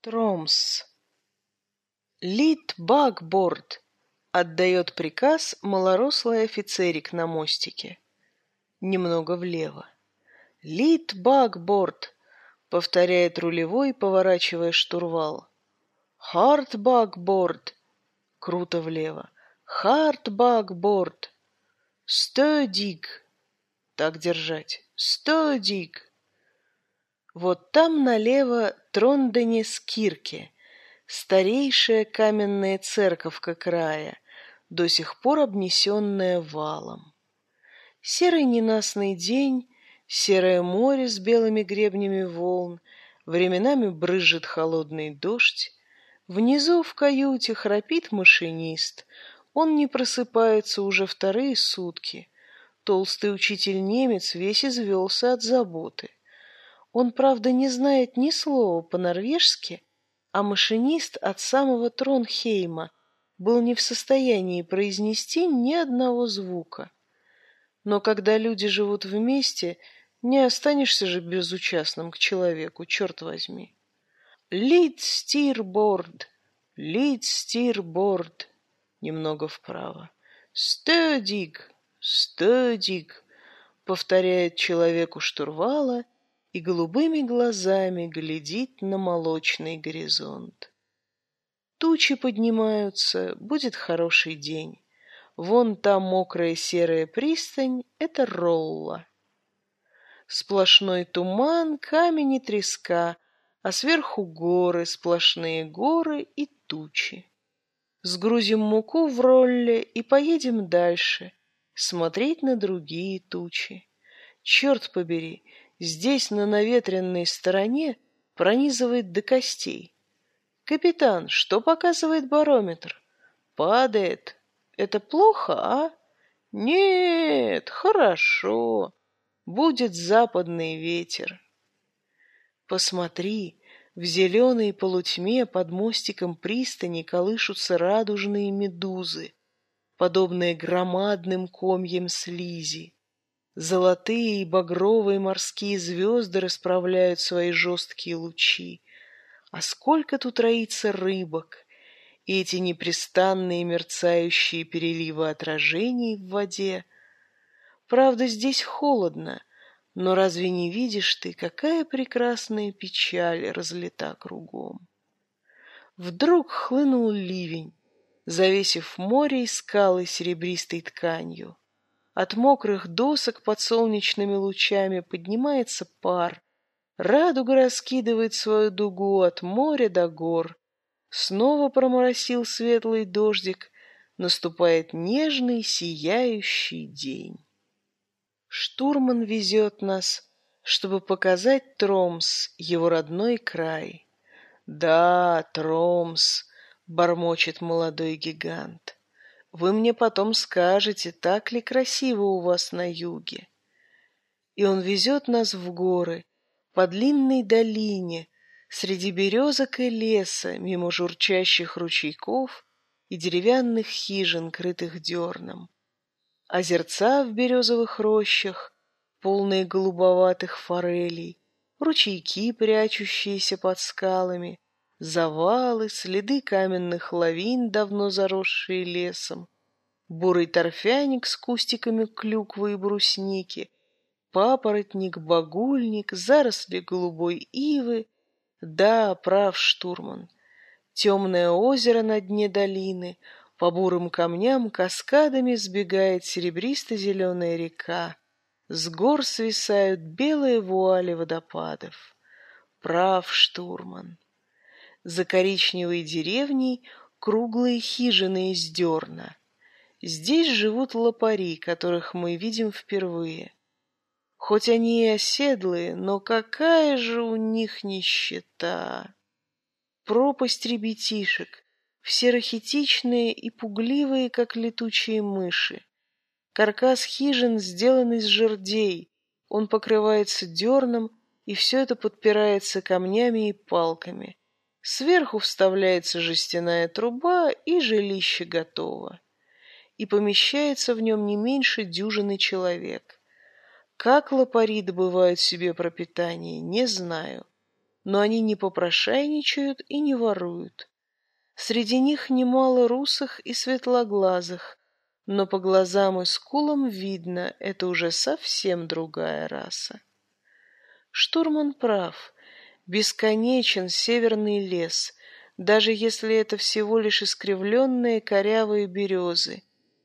Тромс. Лит бакборд! Отдает приказ малорослый офицерик на мостике. Немного влево. Лит бакборд! Повторяет рулевой, поворачивая штурвал. Харт бакборд! Круто влево. Харт бакборд! Стодик! Так держать. Стодик! Вот там налево Тронденес-Кирке, старейшая каменная церковка края, до сих пор обнесенная валом. Серый ненастный день, серое море с белыми гребнями волн, временами брызжет холодный дождь. Внизу в каюте храпит машинист, он не просыпается уже вторые сутки. Толстый учитель-немец весь извелся от заботы. Он, правда, не знает ни слова по-норвежски, а машинист от самого Тронхейма был не в состоянии произнести ни одного звука. Но когда люди живут вместе, не останешься же безучастным к человеку, черт возьми. Лид стирборд, лид стирборд, немного вправо. Стедик, стедик, повторяет человеку штурвала — и голубыми глазами глядит на молочный горизонт. Тучи поднимаются, будет хороший день. Вон та мокрая серая пристань — это Ролла. Сплошной туман, камень и треска, а сверху горы, сплошные горы и тучи. Сгрузим муку в Ролле и поедем дальше, смотреть на другие тучи. Черт побери, здесь, на наветренной стороне, пронизывает до костей. «Капитан, что показывает барометр?» «Падает. Это плохо, а?» «Нет, хорошо. Будет западный ветер». «Посмотри, в зеленой полутьме под мостиком пристани колышутся радужные медузы, подобные громадным комьям слизи. Золотые и багровые морские звезды расправляют свои жесткие лучи. А сколько тут роится рыбок! И эти непрестанные мерцающие переливы отражений в воде. Правда, здесь холодно, но разве не видишь ты, какая прекрасная печаль разлета кругом? Вдруг хлынул ливень, завесив море и скалы серебристой тканью. От мокрых досок под солнечными лучами поднимается пар. Радуга раскидывает свою дугу от моря до гор. Снова проморосил светлый дождик. Наступает нежный, сияющий день. Штурман везет нас, чтобы показать Тромс, его родной край. Да, Тромс, бормочет молодой гигант. Вы мне потом скажете, так ли красиво у вас на юге. И он везет нас в горы, по длинной долине, среди березок и леса, мимо журчащих ручейков и деревянных хижин, крытых дерном. Озерца в березовых рощах, полные голубоватых форелей, ручейки, прячущиеся под скалами, завалы, следы каменных лавин, давно заросшие лесом, бурый торфяник с кустиками клюквы и брусники, папоротник, багульник, заросли голубой ивы. Да, прав штурман. Темное озеро на дне долины, по бурым камням каскадами сбегает серебристо-зеленая река. С гор свисают белые вуали водопадов. Прав штурман. За коричневой деревней круглые хижины из дерна. Здесь живут лопари, которых мы видим впервые. Хоть они и оседлые, но какая же у них нищета! Пропасть ребятишек, все рахитичные и пугливые, как летучие мыши. Каркас хижин сделан из жердей, он покрывается дерном, и все это подпирается камнями и палками. Сверху вставляется жестяная труба, и жилище готово. И помещается в нем не меньше дюжины человек. Как лопари добывают себе пропитание, не знаю. но они не попрошайничают и не воруют. Среди них немало русых и светлоглазых, но по глазам и скулам видно, это уже совсем другая раса. Штурман прав. Бесконечен северный лес, даже если это всего лишь искривленные корявые березы,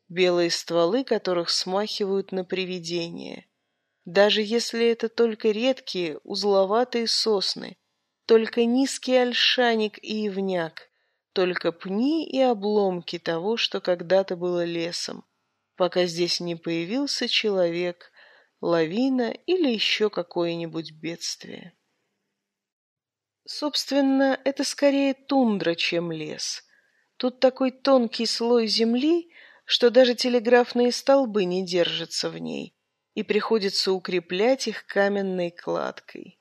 белые стволы которых смахивают на привидения. Даже если это только редкие, узловатые сосны, только низкий ольшаник и ивняк, только пни и обломки того, что когда-то было лесом, пока здесь не появился человек, лавина или еще какое-нибудь бедствие. Собственно, это скорее тундра, чем лес. Тут такой тонкий слой земли, что даже телеграфные столбы не держатся в ней, и приходится укреплять их каменной кладкой.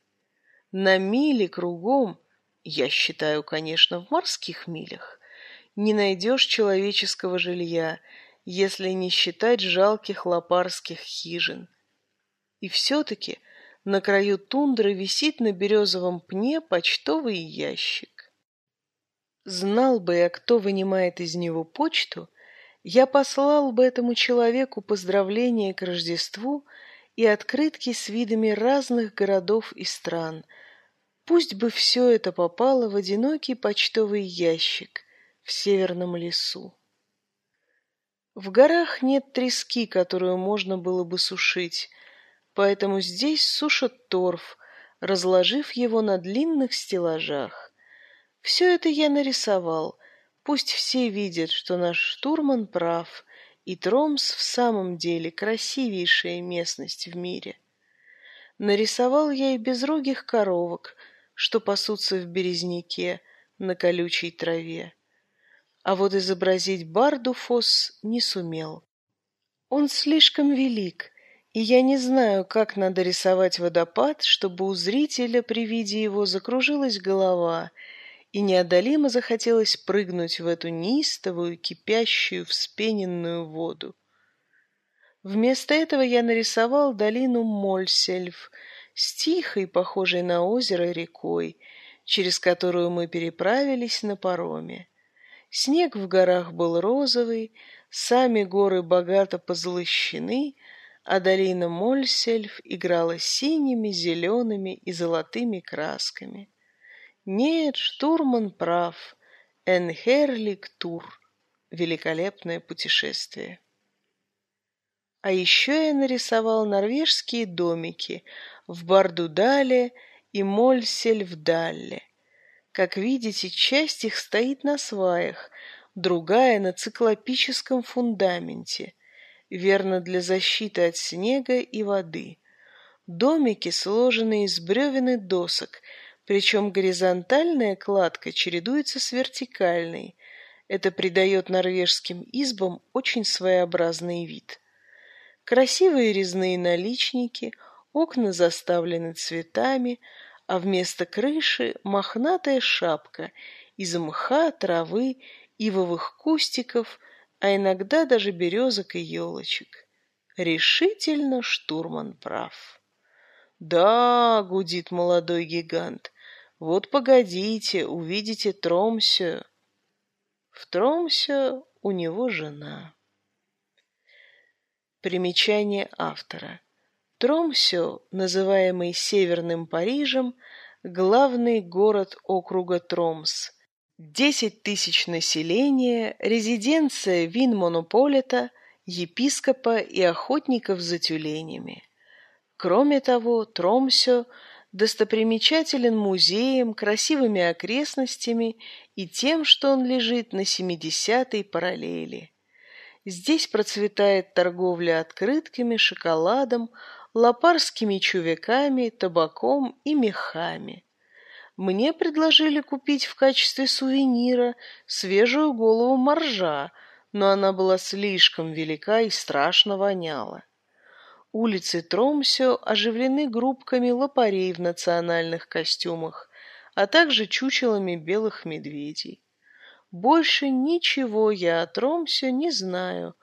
На мили кругом, я считаю, конечно, в морских милях, не найдешь человеческого жилья, если не считать жалких лопарских хижин. И все-таки на краю тундры висит на березовом пне почтовый ящик. Знал бы я, кто вынимает из него почту, я послал бы этому человеку поздравления к Рождеству и открытки с видами разных городов и стран. Пусть бы все это попало в одинокий почтовый ящик в северном лесу. В горах нет трески, которую можно было бы сушить, поэтому здесь сушат торф, разложив его на длинных стеллажах. Все это я нарисовал, пусть все видят, что наш штурман прав, и Тромс в самом деле красивейшая местность в мире. Нарисовал я и безрогих коровок, что пасутся в березняке на колючей траве. А вот изобразить Бардуфос не сумел. Он слишком велик, и я не знаю, как надо рисовать водопад, чтобы у зрителя при виде его закружилась голова и неодолимо захотелось прыгнуть в эту неистовую, кипящую, вспененную воду. Вместо этого я нарисовал долину Мольсельф с тихой, похожей на озеро, рекой, через которую мы переправились на пароме. Снег в горах был розовый, сами горы богато позлощены, а долина Мольсельф играла синими, зелеными и золотыми красками. Нет, штурман прав. Энхерлик Тур. Великолепное путешествие. А еще я нарисовал норвежские домики в Бардудале и Мольсельфдалле. Как видите, часть их стоит на сваях, другая на циклопическом фундаменте, верно для защиты от снега и воды. Домики сложены из бревен и досок, причем горизонтальная кладка чередуется с вертикальной. Это придает норвежским избам очень своеобразный вид. Красивые резные наличники, окна заставлены цветами, а вместо крыши мохнатая шапка из мха, травы, ивовых кустиков, а иногда даже березок и елочек. Решительно штурман прав. «Да», — гудит молодой гигант, — «вот погодите, увидите Тромсю». В Тромсе у него жена. Примечание автора. Тромсё, называемый Северным Парижем, главный город округа Тромс. Десять тысяч населения, резиденция Винмонополита, епископа и охотников за тюленями. Кроме того, Тромсё достопримечателен музеем, красивыми окрестностями и тем, что он лежит на 70-й параллели. Здесь процветает торговля открытками, шоколадом, лопарскими чувяками, табаком и мехами. Мне предложили купить в качестве сувенира свежую голову моржа, но она была слишком велика и страшно воняла. Улицы Тромсё оживлены группками лопарей в национальных костюмах, а также чучелами белых медведей. Больше ничего я о Тромсё не знаю,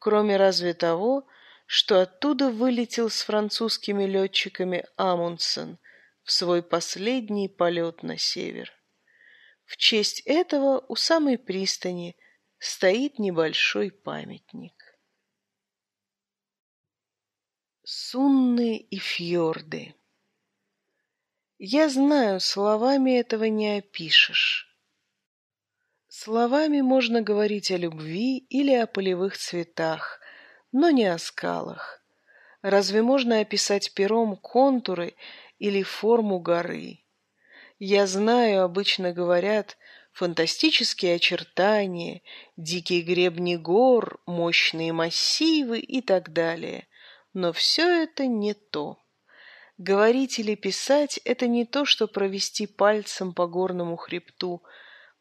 кроме разве того, что оттуда вылетел с французскими летчиками Амундсен в свой последний полет на север. В честь этого у самой пристани стоит небольшой памятник. Сунны и фьорды Я знаю, словами этого не опишешь. Словами можно говорить о любви или о полевых цветах, но не о скалах. Разве можно описать пером контуры или форму горы? Я знаю, обычно говорят, фантастические очертания, дикие гребни гор, мощные массивы и так далее. Но все это не то. Говорить или писать – это не то, что провести пальцем по горному хребту,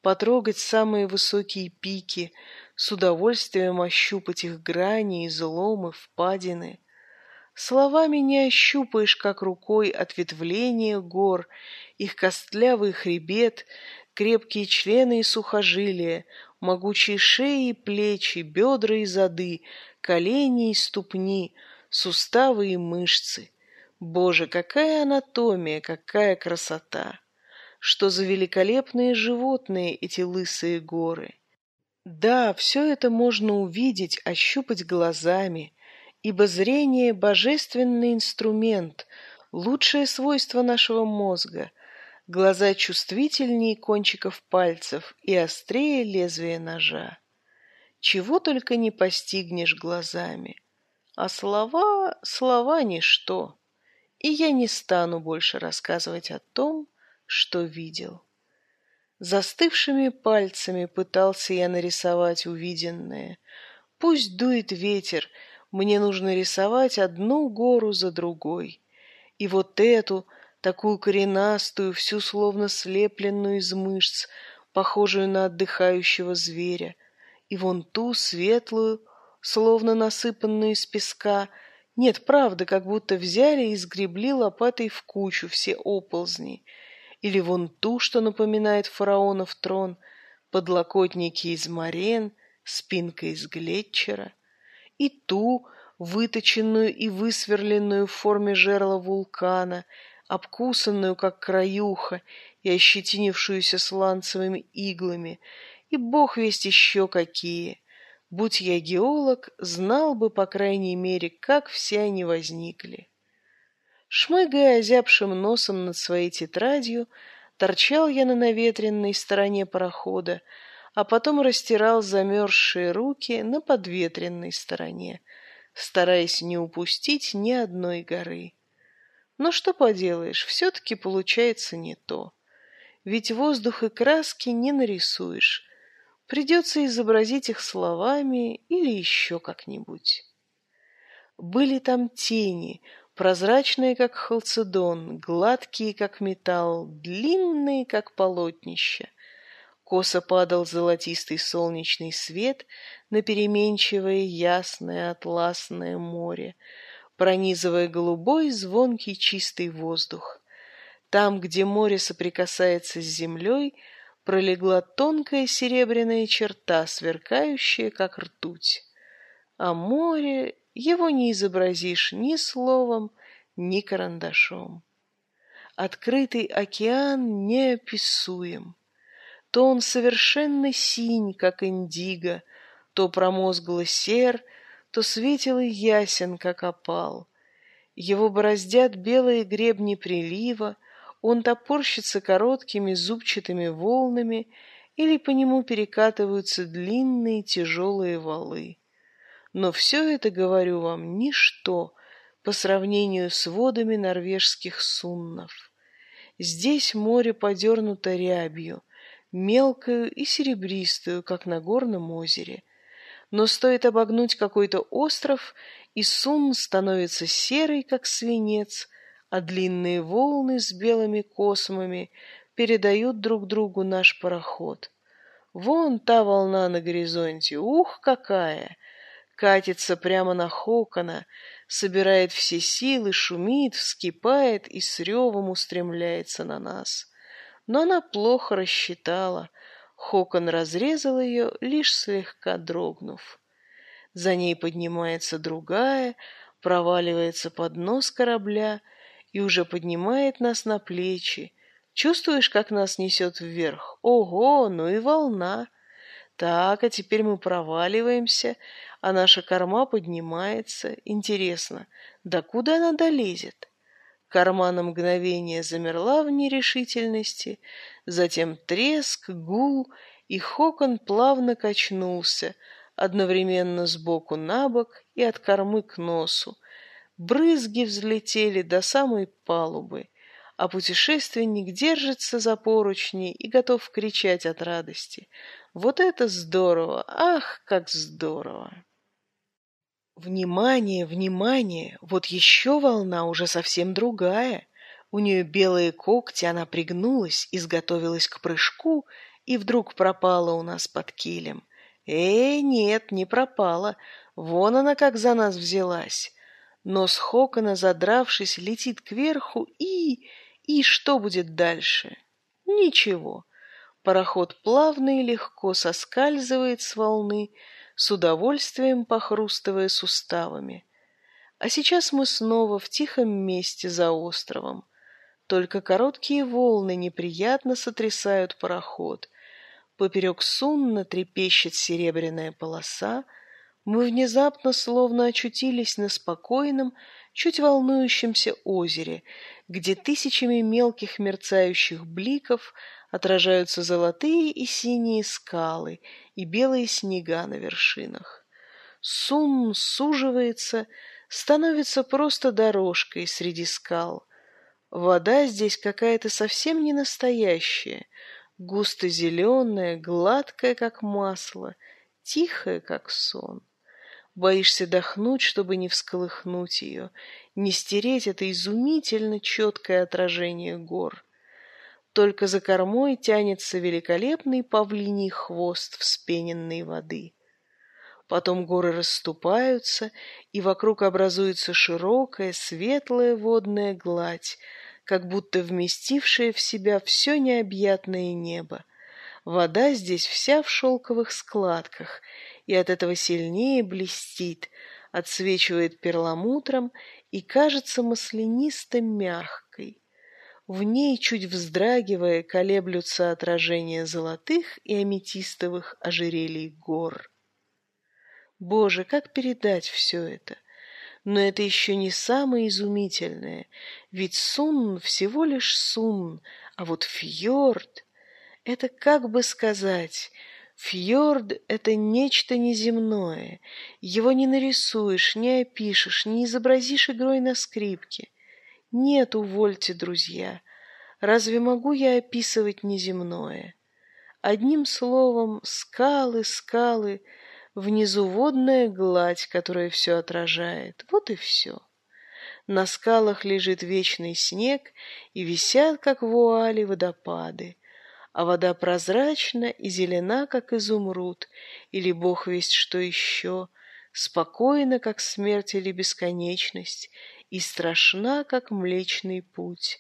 потрогать самые высокие пики, с удовольствием ощупать их грани, изломы, впадины. Словами не ощупаешь, как рукой, ответвление гор, их костлявый хребет, крепкие члены и сухожилия, могучие шеи и плечи, бедра и зады, колени и ступни, суставы и мышцы. Боже, какая анатомия, какая красота! Что за великолепные животные эти лысые горы! Да, все это можно увидеть, ощупать глазами, ибо зрение – божественный инструмент, лучшее свойство нашего мозга. Глаза чувствительнее кончиков пальцев и острее лезвия ножа. Чего только не постигнешь глазами. А слова, слова – ничто. И я не стану больше рассказывать о том, что видел. Застывшими пальцами пытался я нарисовать увиденное. Пусть дует ветер – мне нужно рисовать одну гору за другой. И вот эту, такую коренастую, всю словно слепленную из мышц, похожую на отдыхающего зверя, и вон ту светлую, словно насыпанную из песка, нет, правда, как будто взяли и сгребли лопатой в кучу все оползни, или вон ту, что напоминает фараонов трон, подлокотники из морен, спинка из глетчера и ту, выточенную и высверленную в форме жерла вулкана, обкусанную, как краюха, и ощетинившуюся сланцевыми иглами, и бог весть еще какие. Будь я геолог, знал бы, по крайней мере, как все они возникли. Шмыгая озябшим носом над своей тетрадью, торчал я на наветренной стороне парохода, а потом растирал замерзшие руки на подветренной стороне, стараясь не упустить ни одной горы. Но что поделаешь, все-таки получается не то. Ведь воздух и краски не нарисуешь. Придется изобразить их словами или еще как-нибудь. Были там тени, прозрачные, как халцедон, гладкие, как металл, длинные, как полотнище. Косо падал золотистый солнечный свет на переменчивое ясное атласное море, пронизывая голубой звонкий чистый воздух. Там, где море соприкасается с землей, пролегла тонкая серебряная черта, сверкающая, как ртуть. А море его не изобразишь ни словом, ни карандашом. Открытый океан неописуем. То он совершенно синь, как индиго, то промозгло сер, то светил и ясен, как опал. Его бороздят белые гребни прилива, он топорщится короткими зубчатыми волнами или по нему перекатываются длинные тяжелые валы. Но все это, говорю вам, ничто по сравнению с водами норвежских суннов. Здесь море подернуто рябью, мелкую и серебристую, как на горном озере. Но стоит обогнуть какой-то остров, и сум становится серый, как свинец, а длинные волны с белыми космами передают друг другу наш пароход. Вон та волна на горизонте, ух, какая! Катится прямо на Хокона, собирает все силы, шумит, вскипает и с ревом устремляется на нас но она плохо рассчитала. Хокон разрезал ее, лишь слегка дрогнув. За ней поднимается другая, проваливается под нос корабля, и уже поднимает нас на плечи. Чувствуешь, как нас несет вверх? Ого, ну и волна! Так, а теперь мы проваливаемся, а наша корма поднимается. Интересно, докуда она долезет? Корма на мгновение замерла в нерешительности, затем треск, гул, и Хокон плавно качнулся, одновременно сбоку на бок и от кормы к носу. Брызги взлетели до самой палубы, а путешественник держится за поручни и готов кричать от радости. Вот это здорово! Ах, как здорово! Внимание, внимание! Вот еще волна, уже совсем другая. У нее белые когти, она пригнулась, изготовилась к прыжку и вдруг пропала у нас под килем. Эй, нет, не пропала. Вон она как за нас взялась. Нос Хокона, задравшись, летит кверху и... И что будет дальше? Ничего. Пароход плавно и легко соскальзывает с волны, с удовольствием похрустывая суставами. А сейчас мы снова в тихом месте за островом. Только короткие волны неприятно сотрясают пароход. Поперек сунно трепещет серебряная полоса. Мы внезапно словно очутились на спокойном, чуть волнующемся озере, где тысячами мелких мерцающих бликов отражаются золотые и синие скалы и белые снега на вершинах. Сум суживается, становится просто дорожкой среди скал. Вода здесь какая-то совсем не настоящая, густо-зеленая, гладкая, как масло, тихая, как сон. Боишься дохнуть, чтобы не всколыхнуть ее, не стереть это изумительно четкое отражение гор. Только за кормой тянется великолепный павлиний хвост вспененной воды. Потом горы расступаются, и вокруг образуется широкая, светлая водная гладь, как будто вместившая в себя все необъятное небо. Вода здесь вся в шелковых складках, и от этого сильнее блестит, отсвечивает перламутром и кажется маслянисто-мягкой. В ней, чуть вздрагивая, колеблются отражения золотых и аметистовых ожерелий гор. Боже, как передать все это? Но это еще не самое изумительное, ведь Сунн всего лишь Сунн, а вот фьорд — это как бы сказать — Фьорд — это нечто неземное. Его не нарисуешь, не опишешь, не изобразишь игрой на скрипке. Нет, увольте, друзья. Разве могу я описывать неземное? Одним словом, скалы, скалы, внизу водная гладь, которая все отражает. Вот и все. На скалах лежит вечный снег, и висят, как вуали, водопады а вода прозрачна и зелена, как изумруд, или бог весть что еще, спокойна, как смерть или бесконечность, и страшна, как млечный путь.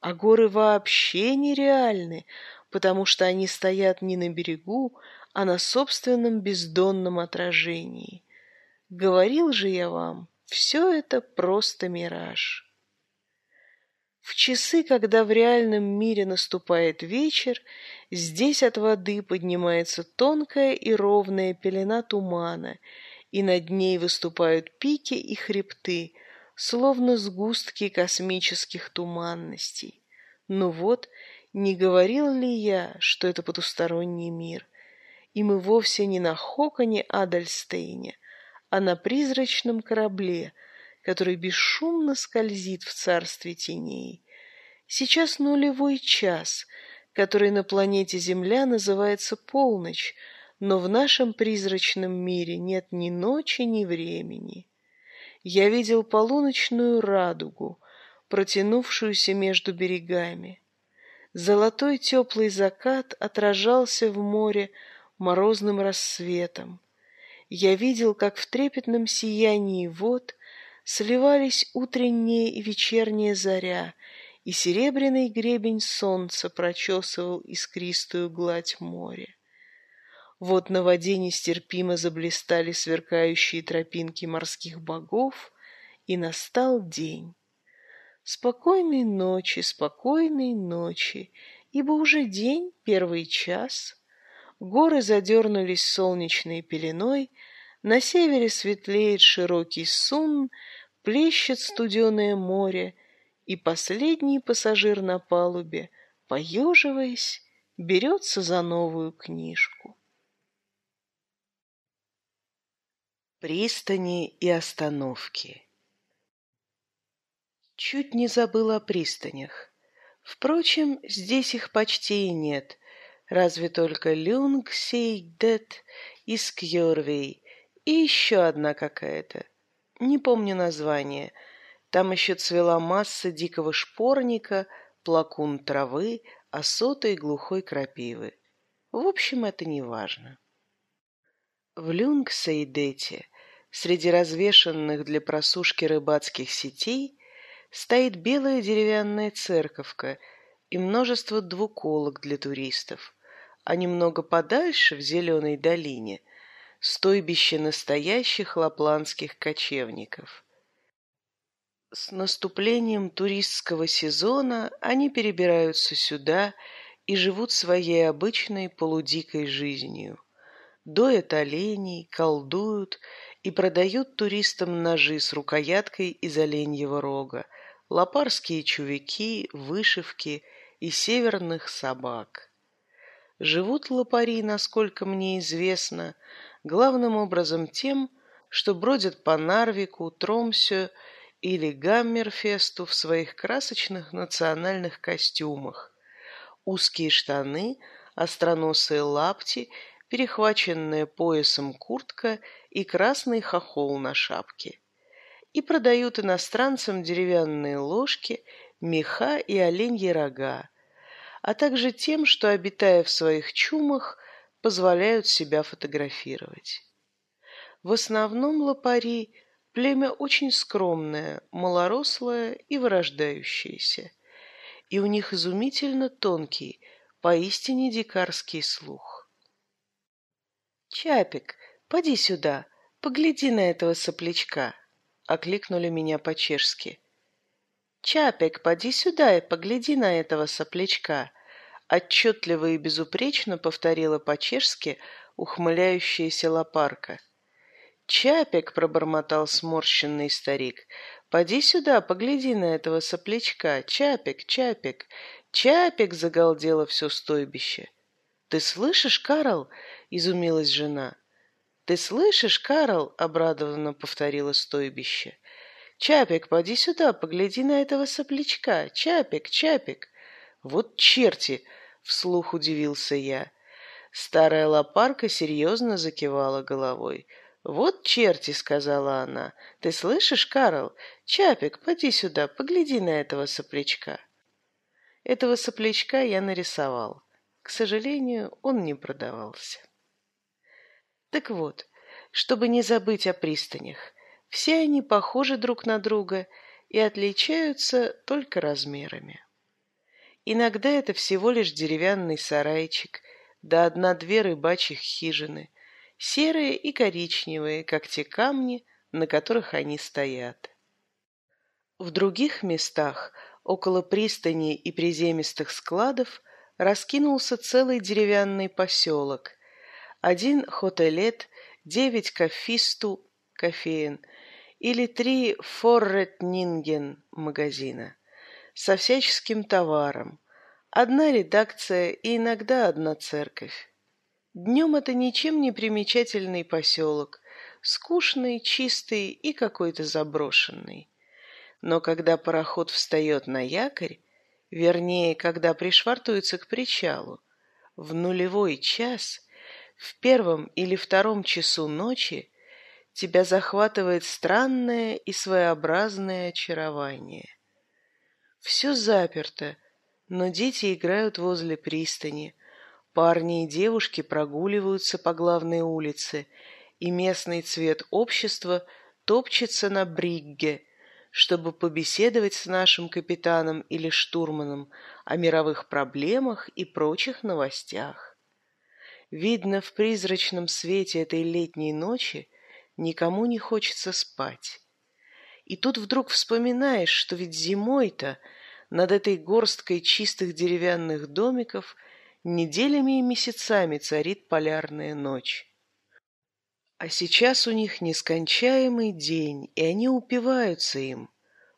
А горы вообще нереальны, потому что они стоят не на берегу, а на собственном бездонном отражении. Говорил же я вам, все это просто мираж. В часы, когда в реальном мире наступает вечер, здесь от воды поднимается тонкая и ровная пелена тумана, и над ней выступают пики и хребты, словно сгустки космических туманностей. Ну вот, не говорил ли я, что это потусторонний мир? И мы вовсе не на Хоконе Адальстейне, а на призрачном корабле — который бесшумно скользит в царстве теней. Сейчас нулевой час, который на планете Земля называется полночь, но в нашем призрачном мире нет ни ночи, ни времени. Я видел полуночную радугу, протянувшуюся между берегами. Золотой теплый закат отражался в море морозным рассветом. Я видел, как в трепетном сиянии вод сливались утренняя и вечерняя заря, и серебряный гребень солнца прочесывал искристую гладь моря. Вот на воде нестерпимо заблистали сверкающие тропинки морских богов, и настал день. Спокойной ночи, спокойной ночи, ибо уже день, первый час. Горы задернулись солнечной пеленой, на севере светлеет широкий сун, плещет студеное море, и последний пассажир на палубе, поеживаясь, берется за новую книжку. Пристани и остановки Чуть не забыл о пристанях. Впрочем, здесь их почти и нет, разве только Люнгсейдет и Скьорвей, и еще одна какая-то. Не помню название. Там еще цвела масса дикого шпорника, плакун травы, осоты и глухой крапивы. В общем, это не важно. В Люнгсейдете, среди развешанных для просушки рыбацких сетей, стоит белая деревянная церковка и множество двуколок для туристов, а немного подальше, в зеленой долине, стойбище настоящих лапландских кочевников. С наступлением туристского сезона они перебираются сюда и живут своей обычной полудикой жизнью. Доят оленей, колдуют и продают туристам ножи с рукояткой из оленьего рога, лопарские чувики, вышивки и северных собак. Живут лопари, насколько мне известно, главным образом тем, что бродят по Нарвику, Тромсю или Гаммерфесту в своих красочных национальных костюмах. Узкие штаны, остроносые лапти, перехваченная поясом куртка и красный хохол на шапке и продают иностранцам деревянные ложки, меха и оленьи рога, а также тем, что, обитая в своих чумах, позволяют себя фотографировать. В основном лопари – племя очень скромное, малорослое и вырождающееся, и у них изумительно тонкий, поистине дикарский слух. «Чапик, поди сюда, погляди на этого соплячка», окликнули меня по-чешски. «Чапик, поди сюда и погляди на этого соплячка!» Отчетливо и безупречно повторила по-чешски ухмыляющаяся лопарка. «Чапик!» — пробормотал сморщенный старик. «Поди сюда, погляди на этого соплячка! Чапик, Чапик!» «Чапик!» — загалдело все стойбище. «Ты слышишь, Карл?» — изумилась жена. «Ты слышишь, Карл?» — обрадованно повторила стойбище. «Чапик, поди сюда, погляди на этого соплячка. Чапик, Чапик!» «Вот черти!» — вслух удивился я. Старая лопарка серьезно закивала головой. «Вот черти!» — сказала она. «Ты слышишь, Карл? Чапик, поди сюда, погляди на этого соплячка». Этого соплячка я нарисовал. К сожалению, он не продавался. Так вот, чтобы не забыть о пристанях, все они похожи друг на друга и отличаются только размерами. Иногда это всего лишь деревянный сарайчик, да одна-две рыбачьих хижины, серые и коричневые, как те камни, на которых они стоят. В других местах, около пристани и приземистых складов, раскинулся целый деревянный поселок, один хотелет, девять кофисту кофеин или три форретнинген магазина со всяческим товаром, одна редакция и иногда одна церковь. Днем это ничем не примечательный поселок, скучный, чистый и какой-то заброшенный. Но когда пароход встает на якорь, вернее, когда пришвартуется к причалу, в нулевой час – в первом или втором часу ночи тебя захватывает странное и своеобразное очарование. Все заперто, но дети играют возле пристани, парни и девушки прогуливаются по главной улице, и местный цвет общества топчется на бригге, чтобы побеседовать с нашим капитаном или штурманом о мировых проблемах и прочих новостях. Видно, в призрачном свете этой летней ночи никому не хочется спать. И тут вдруг вспоминаешь, что ведь зимой-то над этой горсткой чистых деревянных домиков неделями и месяцами царит полярная ночь. А сейчас у них нескончаемый день, и они упиваются им.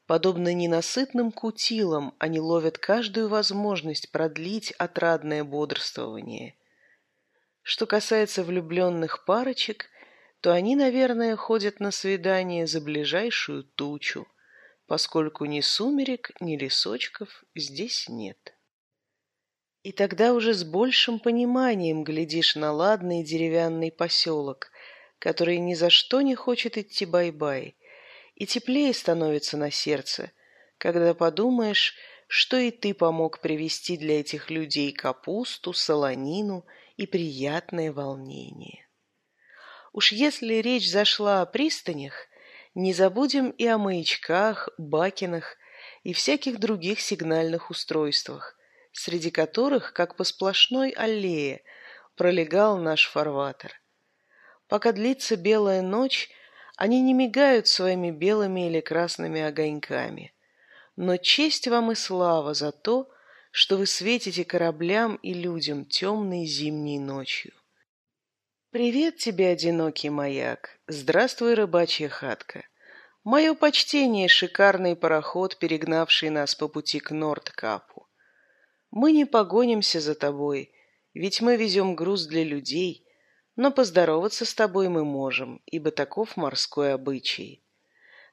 Подобно ненасытным кутилам, они ловят каждую возможность продлить отрадное бодрствование. Что касается влюбленных парочек, то они, наверное, ходят на свидание за ближайшую тучу, поскольку ни сумерек, ни лесочков здесь нет. И тогда уже с большим пониманием глядишь на ладный деревянный поселок, который ни за что не хочет идти бай-бай, и теплее становится на сердце, когда подумаешь, что и ты помог привезти для этих людей капусту, солонину и приятное волнение. Уж если речь зашла о пристанях, не забудем и о маячках, бакинах и всяких других сигнальных устройствах, среди которых, как по сплошной аллее, пролегал наш фарватер. Пока длится белая ночь, они не мигают своими белыми или красными огоньками. Но честь вам и слава за то, что вы светите кораблям и людям темной зимней ночью. «Привет тебе, одинокий маяк! Здравствуй, рыбачья хатка! Мое почтение, шикарный пароход, перегнавший нас по пути к Нордкапу. Мы не погонимся за тобой, ведь мы везем груз для людей, но поздороваться с тобой мы можем, ибо таков морской обычай.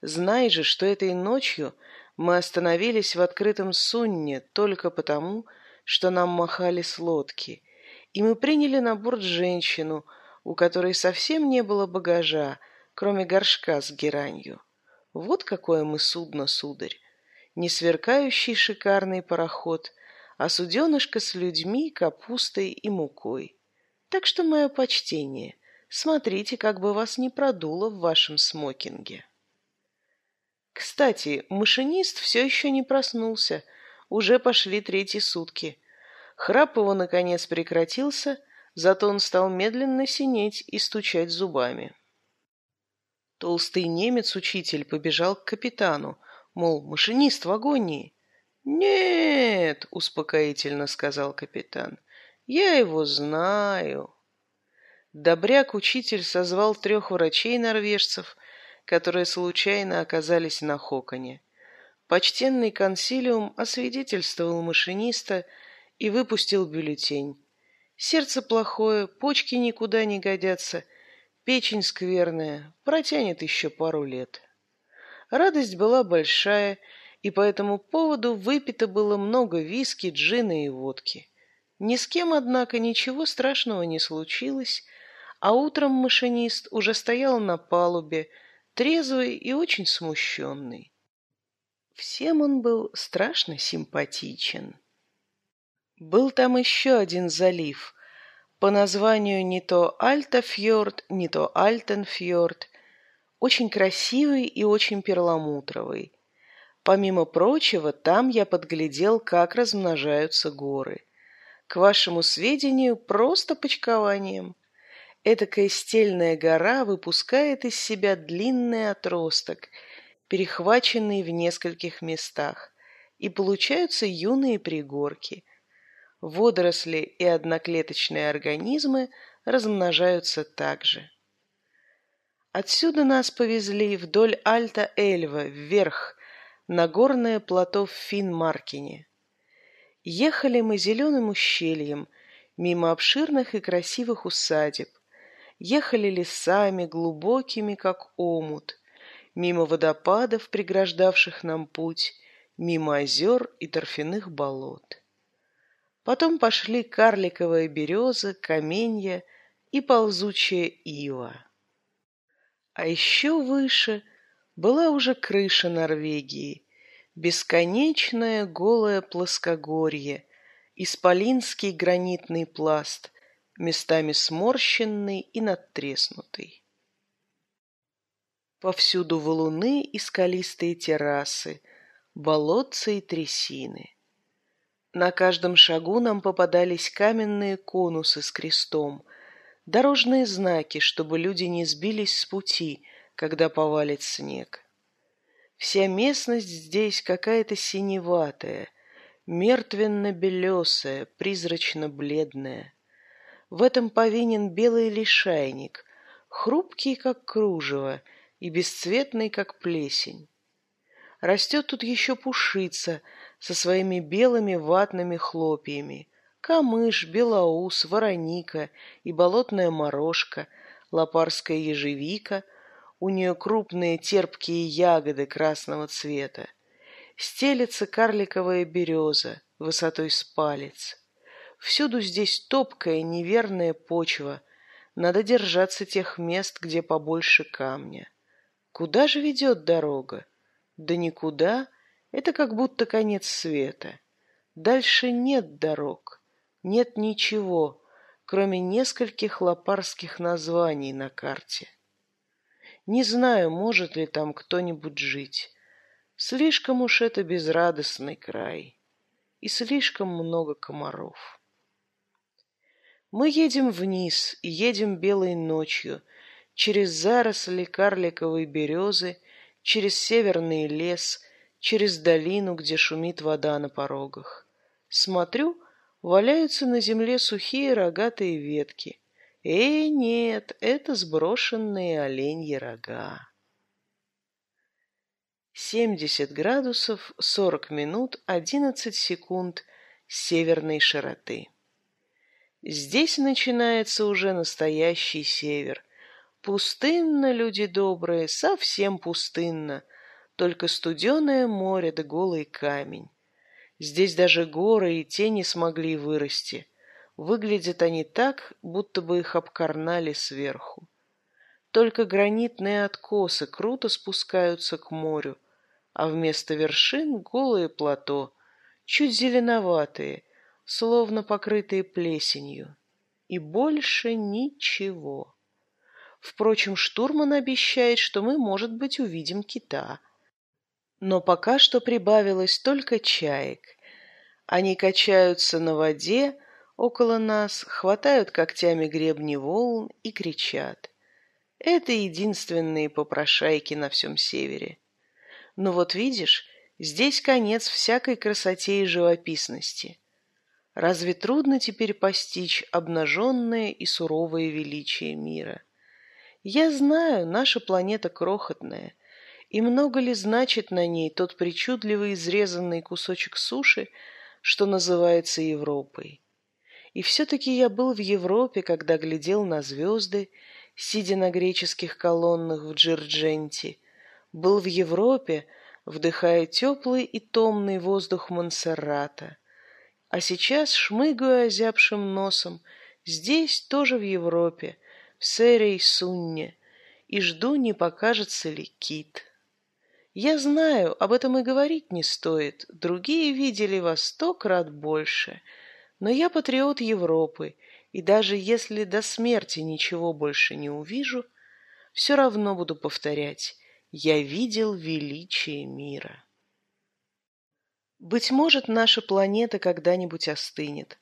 Знай же, что этой ночью мы остановились в открытом сунне только потому, что нам махали с лодки, и мы приняли на борт женщину — у которой совсем не было багажа, кроме горшка с геранью. Вот какое мы судно, сударь! Не сверкающий шикарный пароход, а суденышко с людьми, капустой и мукой. Так что мое почтение. Смотрите, как бы вас не продуло в вашем смокинге. Кстати, машинист все еще не проснулся. Уже пошли третьи сутки. Храп его, наконец, прекратился, Зато он стал медленно синеть и стучать зубами. Толстый немец-учитель побежал к капитану, мол, машинист в агонии. «Нет», — успокоительно сказал капитан, — «я его знаю». Добряк-учитель созвал трех врачей-норвежцев, которые случайно оказались на Хоконе. Почтенный консилиум освидетельствовал машиниста и выпустил бюллетень. Сердце плохое, почки никуда не годятся, печень скверная, протянет еще пару лет. Радость была большая, и по этому поводу выпито было много виски, джина и водки. Ни с кем, однако, ничего страшного не случилось, а утром машинист уже стоял на палубе, трезвый и очень смущенный. Всем он был страшно симпатичен. Был там еще один залив, по названию не то Альтафьорд, не то Альтенфьорд, очень красивый и очень перламутровый. Помимо прочего, там я подглядел, как размножаются горы. К вашему сведению, просто почкованием. Этакая стельная гора выпускает из себя длинный отросток, перехваченный в нескольких местах, и получаются юные пригорки – водоросли и одноклеточные организмы размножаются также. Отсюда нас повезли вдоль Альта-Эльва вверх, на горное плато в Финмаркине. Ехали мы зеленым ущельем, мимо обширных и красивых усадеб, ехали лесами, глубокими, как омут, мимо водопадов, преграждавших нам путь, мимо озер и торфяных болот. Потом пошли карликовая береза, каменья и ползучая ива. А еще выше была уже крыша Норвегии, бесконечное голое плоскогорье, исполинский гранитный пласт, местами сморщенный и надтреснутый. Повсюду валуны и скалистые террасы, болотца и трясины. На каждом шагу нам попадались каменные конусы с крестом, дорожные знаки, чтобы люди не сбились с пути, когда повалит снег. Вся местность здесь какая-то синеватая, мертвенно-белесая, призрачно-бледная. В этом повинен белый лишайник, хрупкий, как кружево, и бесцветный, как плесень. Растет тут еще пушица со своими белыми ватными хлопьями, камыш, белоус, вороника и болотная морожка, лопарская ежевика, у нее крупные терпкие ягоды красного цвета. Стелется карликовая береза высотой с палец. Всюду здесь топкая неверная почва. Надо держаться тех мест, где побольше камня. Куда же ведет дорога? Да никуда. Это как будто конец света. Дальше нет дорог, нет ничего, кроме нескольких лопарских названий на карте. Не знаю, может ли там кто-нибудь жить. Слишком уж это безрадостный край. И слишком много комаров. Мы едем вниз едем белой ночью, через заросли карликовой березы, через северный лес, через долину, где шумит вода на порогах. Смотрю, валяются на земле сухие рогатые ветки. Эй, нет, это сброшенные оленьи рога. 70 градусов 40 минут 11 секунд северной широты. Здесь начинается уже настоящий север. Пустынно, люди добрые, совсем пустынно. Только студеное море да голый камень. Здесь даже горы и тени смогли вырасти. Выглядят они так, будто бы их обкорнали сверху. Только гранитные откосы круто спускаются к морю, а вместо вершин голые плато, чуть зеленоватые, словно покрытые плесенью. И больше ничего. Впрочем, штурман обещает, что мы, может быть, увидим кита. Но пока что прибавилось только чаек. Они качаются на воде около нас, хватают когтями гребни волн и кричат. Это единственные попрошайки на всем севере. Но вот видишь, здесь конец всякой красоте и живописности. Разве трудно теперь постичь обнаженное и суровое величие мира? Я знаю, наша планета крохотная, и много ли значит на ней тот причудливо изрезанный кусочек суши, что называется Европой? И все-таки я был в Европе, когда глядел на звезды, сидя на греческих колоннах в Джердженте, был в Европе, вдыхая теплый и томный воздух Монсеррата, а сейчас шмыгаю озябшим носом, здесь тоже в Европе, в Серей Сунне, и жду, не покажется ли кит. Я знаю, об этом и говорить не стоит, другие видели во сто крат больше, но я патриот Европы, и даже если до смерти ничего больше не увижу, все равно буду повторять, я видел величие мира. Быть может, наша планета когда-нибудь остынет,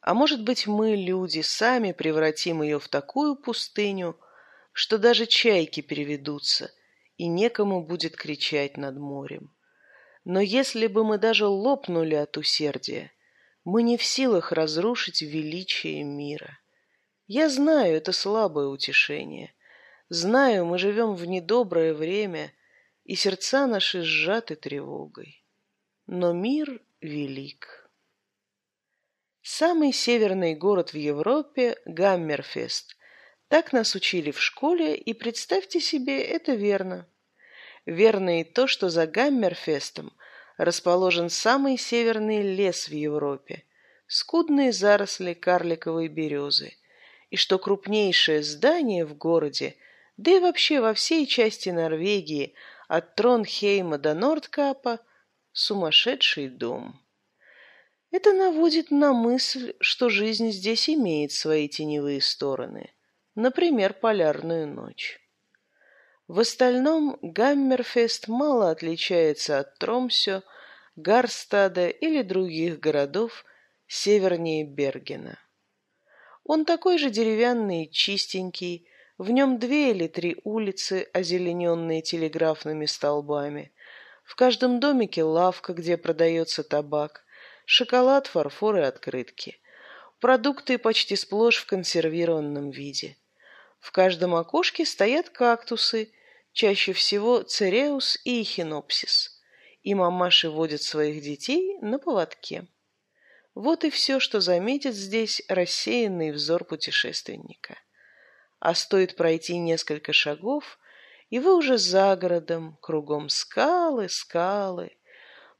а может быть, мы, люди, сами превратим ее в такую пустыню, что даже чайки переведутся, и некому будет кричать над морем. Но если бы мы даже лопнули от усердия, мы не в силах разрушить величие мира. Я знаю, это слабое утешение. Знаю, мы живем в недоброе время, и сердца наши сжаты тревогой но мир велик. Самый северный город в Европе – Гаммерфест. Так нас учили в школе, и представьте себе, это верно. Верно и то, что за Гаммерфестом расположен самый северный лес в Европе, скудные заросли карликовой березы, и что крупнейшее здание в городе, да и вообще во всей части Норвегии, от Тронхейма до Нордкапа – сумасшедший дом. Это наводит на мысль, что жизнь здесь имеет свои теневые стороны, например, полярную ночь. В остальном Гаммерфест мало отличается от Тромсё, Гарстада или других городов севернее Бергена. Он такой же деревянный и чистенький, в нем две или три улицы, озелененные телеграфными столбами – В каждом домике лавка, где продается табак, шоколад, фарфор и открытки. Продукты почти сплошь в консервированном виде. В каждом окошке стоят кактусы, чаще всего цереус и эхинопсис. И мамаши водят своих детей на поводке. Вот и все, что заметит здесь рассеянный взор путешественника. А стоит пройти несколько шагов, и вы уже за городом, кругом скалы, скалы.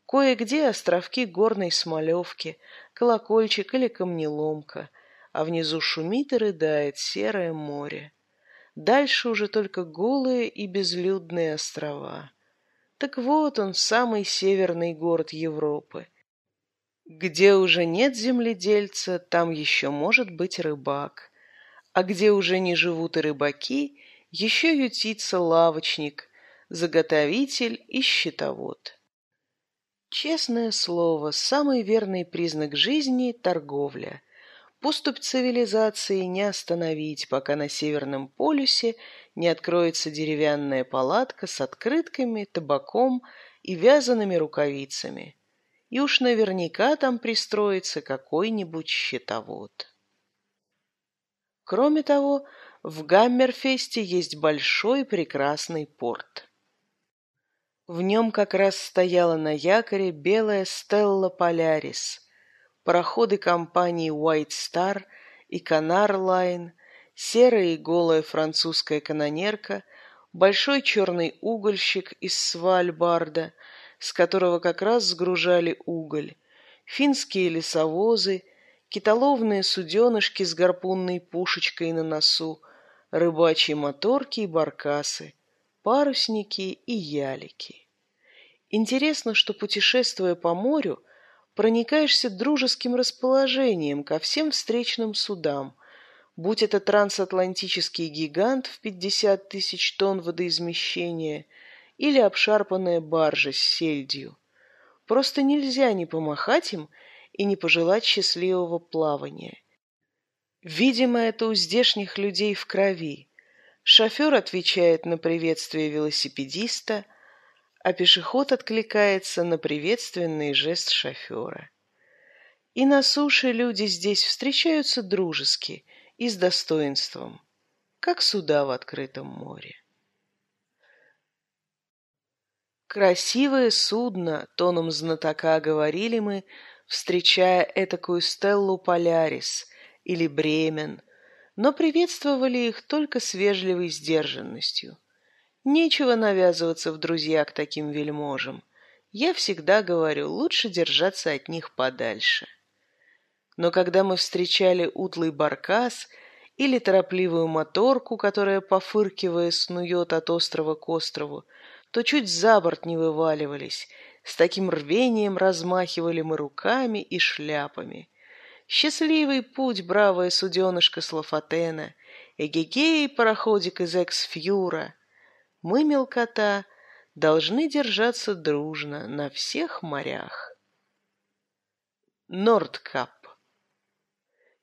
Кое-где островки горной смолевки, колокольчик или камнеломка, а внизу шумит и рыдает серое море. Дальше уже только голые и безлюдные острова. Так вот он, самый северный город Европы. Где уже нет земледельца, там еще может быть рыбак. А где уже не живут и рыбаки, еще ютится лавочник, заготовитель и счетовод. Честное слово, самый верный признак жизни – торговля. Поступь цивилизации не остановить, пока на Северном полюсе не откроется деревянная палатка с открытками, табаком и вязаными рукавицами. И уж наверняка там пристроится какой-нибудь счетовод. Кроме того, в Гаммерфесте есть большой прекрасный порт. В нем как раз стояла на якоре белая Стелла Полярис, пароходы компаний White Star и Canар Line, серая и голая французская канонерка, большой черный угольщик из Свальбарда, с которого как раз сгружали уголь, финские лесовозы, китоловные суденышки с гарпунной пушечкой на носу, рыбачьи моторки и баркасы, парусники и ялики. Интересно, что путешествуя по морю, проникаешься дружеским расположением ко всем встречным судам, будь это трансатлантический гигант в 50 тысяч тонн водоизмещения или обшарпанная баржа с сельдью. Просто нельзя не помахать им и не пожелать счастливого плавания. Видимо, это у здешних людей в крови. Шофер отвечает на приветствие велосипедиста, а пешеход откликается на приветственный жест шофера. И на суше люди здесь встречаются дружески и с достоинством, как суда в открытом море. Красивое судно, тоном знатока говорили мы, встречая этакую Стеллу Полярис, или бремен, но приветствовали их только с вежливой сдержанностью. Нечего навязываться в друзья к таким вельможам. Я всегда говорю, лучше держаться от них подальше. Но когда мы встречали утлый баркас или торопливую моторку, которая, пофыркивая, снует от острова к острову, то чуть за борт не вываливались, с таким рвением размахивали мы руками и шляпами. Счастливый путь, бравая суденышка с Лафатена, Эгегей, пароходик из Эксфьюра. Мы, мелкота, должны держаться дружно на всех морях. Нордкап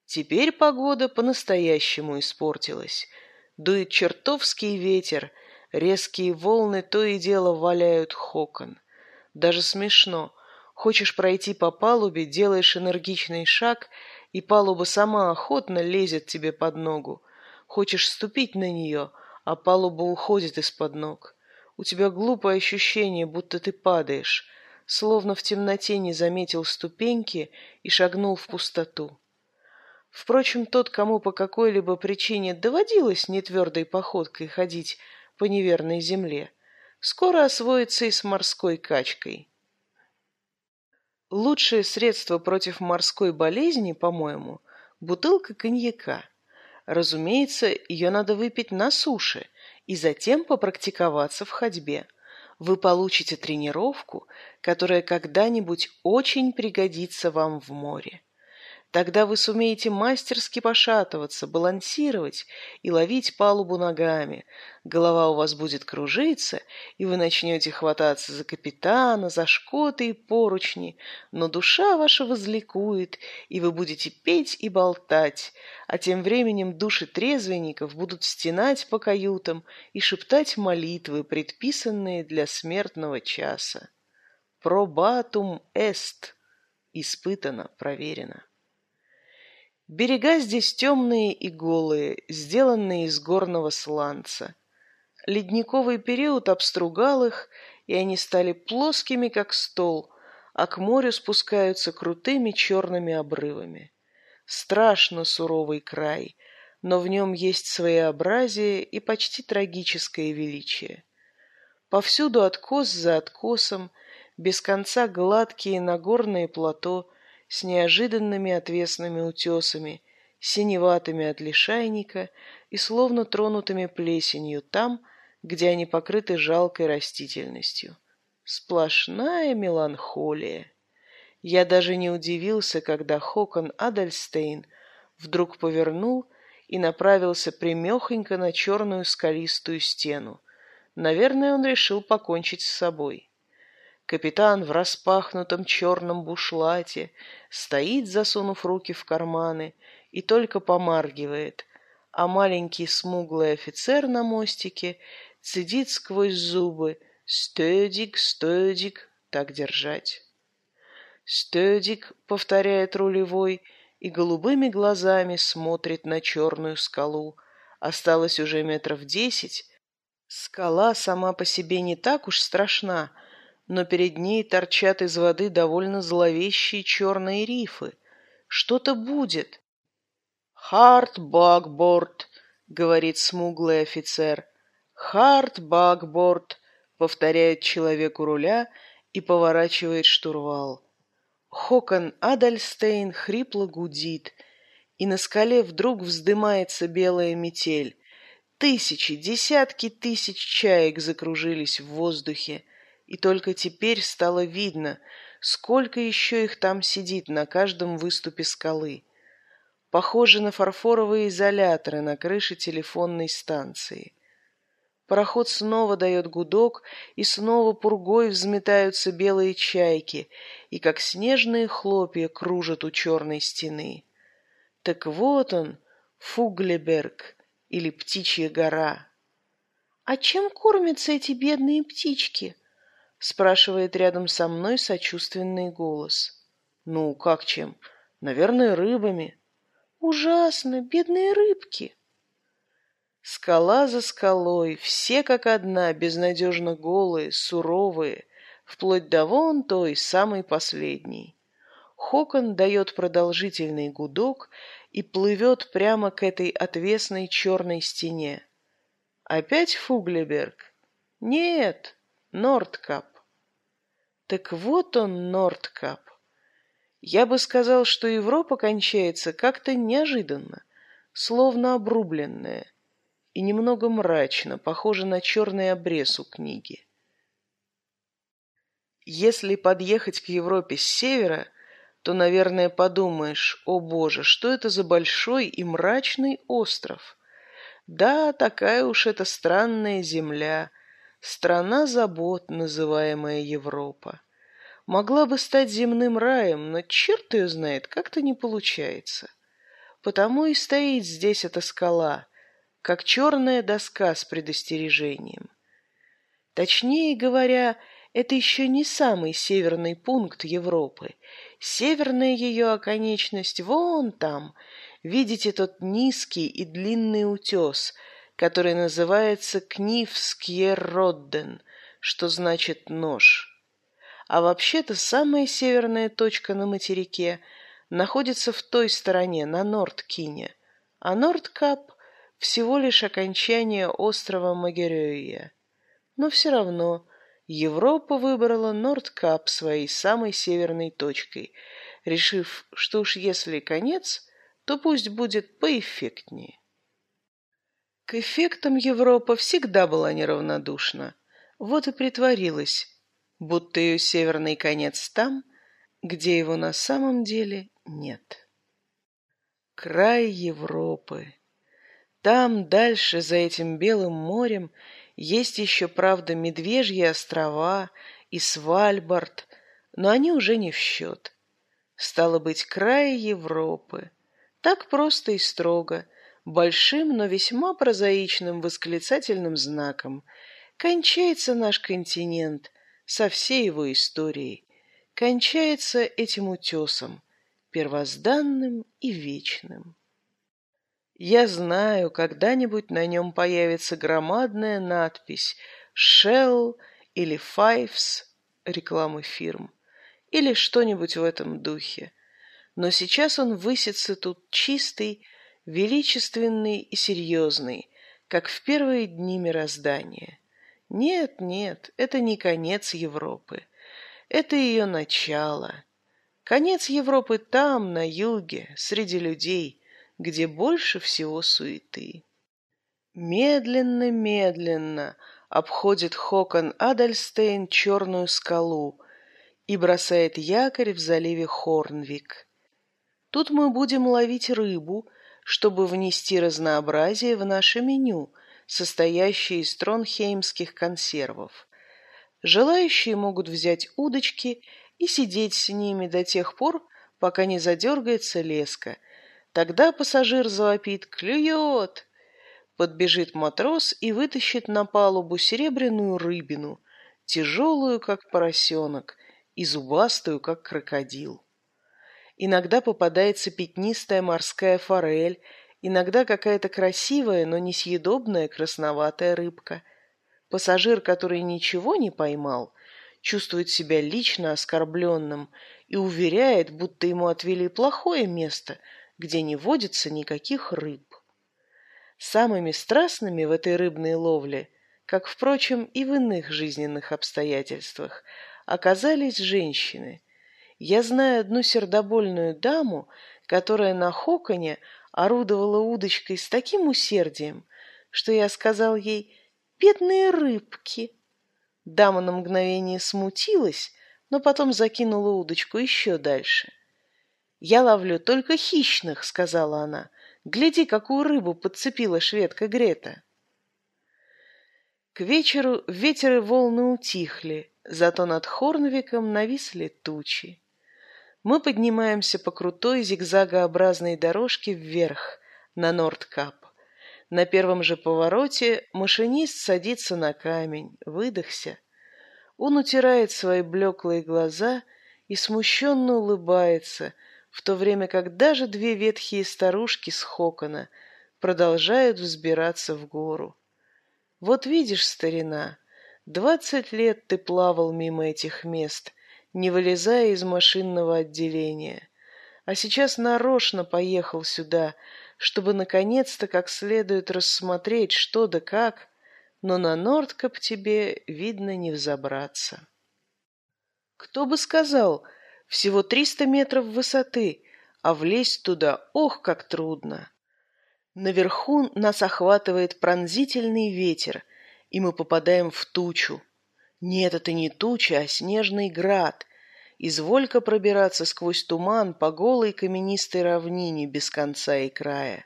Теперь погода по-настоящему испортилась. Дует чертовский ветер, резкие волны то и дело валяют хокон. Даже смешно. Хочешь пройти по палубе, делаешь энергичный шаг, и палуба сама охотно лезет тебе под ногу. Хочешь ступить на нее, а палуба уходит из-под ног. У тебя глупое ощущение, будто ты падаешь, словно в темноте не заметил ступеньки и шагнул в пустоту. Впрочем, тот, кому по какой-либо причине доводилось нетвердой походкой ходить по неверной земле, скоро освоится и с морской качкой. Лучшее средство против морской болезни, по-моему, бутылка коньяка. Разумеется, ее надо выпить на суше и затем попрактиковаться в ходьбе. Вы получите тренировку, которая когда-нибудь очень пригодится вам в море. Тогда вы сумеете мастерски пошатываться, балансировать и ловить палубу ногами. Голова у вас будет кружиться, и вы начнете хвататься за капитана, за шкоты и поручни, но душа ваша возликует, и вы будете петь и болтать, а тем временем души трезвенников будут стенать по каютам и шептать молитвы, предписанные для смертного часа. Пробатум эст. Испытано, проверено. Берега здесь темные и голые, сделанные из горного сланца. Ледниковый период обстругал их, и они стали плоскими, как стол, а к морю спускаются крутыми черными обрывами. Страшно суровый край, но в нем есть своеобразие и почти трагическое величие. Повсюду откос за откосом, без конца гладкие нагорные плато — с неожиданными отвесными утесами, синеватыми от лишайника и словно тронутыми плесенью там, где они покрыты жалкой растительностью. Сплошная меланхолия. Я даже не удивился, когда Хокон Адальстейн вдруг повернул и направился примехонько на черную скалистую стену. Наверное, он решил покончить с собой. Капитан в распахнутом черном бушлате стоит, засунув руки в карманы, и только помаргивает, а маленький смуглый офицер на мостике цедит сквозь зубы «Стёдик, стёдик, так держать». «Стёдик», — повторяет рулевой, и голубыми глазами смотрит на черную скалу. Осталось уже метров десять. Скала сама по себе не так уж страшна — но перед ней торчат из воды довольно зловещие черные рифы. Что-то будет. «Харт бакборд», — говорит смуглый офицер. «Харт бакборд», — повторяет человек у руля и поворачивает штурвал. Хокон Адальстейн хрипло гудит, и на скале вдруг вздымается белая метель. Тысячи, десятки тысяч чаек закружились в воздухе и только теперь стало видно, сколько еще их там сидит на каждом выступе скалы. Похоже на фарфоровые изоляторы на крыше телефонной станции. Пароход снова дает гудок, и снова пургой взметаются белые чайки, и как снежные хлопья кружат у черной стены. Так вот он, Фуглеберг, или Птичья гора. «А чем кормятся эти бедные птички?» Спрашивает рядом со мной сочувственный голос. Ну, как чем? Наверное, рыбами. Ужасно, бедные рыбки. Скала за скалой, все как одна, безнадежно голые, суровые, вплоть до вон той, самой последней. Хокон дает продолжительный гудок и плывет прямо к этой отвесной черной стене. Опять Фуглеберг? Нет, Нордкап. Так вот он, Нордкап. Я бы сказал, что Европа кончается как-то неожиданно, словно обрубленная, и немного мрачно, похоже на черный обрез у книги. Если подъехать к Европе с севера, то, наверное, подумаешь, о боже, что это за большой и мрачный остров. Да, такая уж это странная земля, Страна забот, называемая Европа. Могла бы стать земным раем, но черт ее знает, как-то не получается. Потому и стоит здесь эта скала, как черная доска с предостережением. Точнее говоря, это еще не самый северный пункт Европы. Северная ее оконечность вон там. Видите тот низкий и длинный утес – который называется Книвскьеродден, что значит «нож». А вообще-то самая северная точка на материке находится в той стороне, на Нордкине, а Нордкап – всего лишь окончание острова Магерёя. Но все равно Европа выбрала Нордкап своей самой северной точкой, решив, что уж если конец, то пусть будет поэффектнее. К эффектам Европа всегда была неравнодушна. Вот и притворилась, будто ее северный конец там, где его на самом деле нет. Край Европы. Там, дальше, за этим белым морем, есть еще, правда, Медвежьи острова и Свальбард, но они уже не в счет. Стало быть, край Европы. Так просто и строго, большим, но весьма прозаичным восклицательным знаком. Кончается наш континент со всей его историей. Кончается этим утесом, первозданным и вечным. Я знаю, когда-нибудь на нем появится громадная надпись «Shell» или «Fives» рекламы фирм, или что-нибудь в этом духе. Но сейчас он высится тут чистый, величественный и серьезный, как в первые дни мироздания. Нет, нет, это не конец Европы. Это ее начало. Конец Европы там, на юге, среди людей, где больше всего суеты. Медленно-медленно обходит Хокон Адальстейн черную скалу и бросает якорь в заливе Хорнвик. Тут мы будем ловить рыбу, чтобы внести разнообразие в наше меню, состоящее из тронхеймских консервов. Желающие могут взять удочки и сидеть с ними до тех пор, пока не задергается леска – Тогда пассажир завопит «Клюет!». Подбежит матрос и вытащит на палубу серебряную рыбину, тяжелую, как поросенок, и зубастую, как крокодил. Иногда попадается пятнистая морская форель, иногда какая-то красивая, но несъедобная красноватая рыбка. Пассажир, который ничего не поймал, чувствует себя лично оскорбленным и уверяет, будто ему отвели плохое место – где не водится никаких рыб. Самыми страстными в этой рыбной ловле, как, впрочем, и в иных жизненных обстоятельствах, оказались женщины. Я знаю одну сердобольную даму, которая на Хоконе орудовала удочкой с таким усердием, что я сказал ей «бедные рыбки». Дама на мгновение смутилась, но потом закинула удочку еще дальше. «Я ловлю только хищных», — сказала она. «Гляди, какую рыбу подцепила шведка Грета». К вечеру ветер и волны утихли, зато над Хорнвиком нависли тучи. Мы поднимаемся по крутой зигзагообразной дорожке вверх, на Нордкап. На первом же повороте машинист садится на камень, выдохся. Он утирает свои блеклые глаза и смущенно улыбается — в то время как даже две ветхие старушки с Хокона продолжают взбираться в гору. Вот видишь, старина, двадцать лет ты плавал мимо этих мест, не вылезая из машинного отделения, а сейчас нарочно поехал сюда, чтобы наконец-то как следует рассмотреть, что да как, но на Нордкоп тебе, видно, не взобраться. Кто бы сказал, всего триста метров высоты, а влезть туда, ох, как трудно. Наверху нас охватывает пронзительный ветер, и мы попадаем в тучу. Нет, это не туча, а снежный град. Изволька пробираться сквозь туман по голой каменистой равнине без конца и края.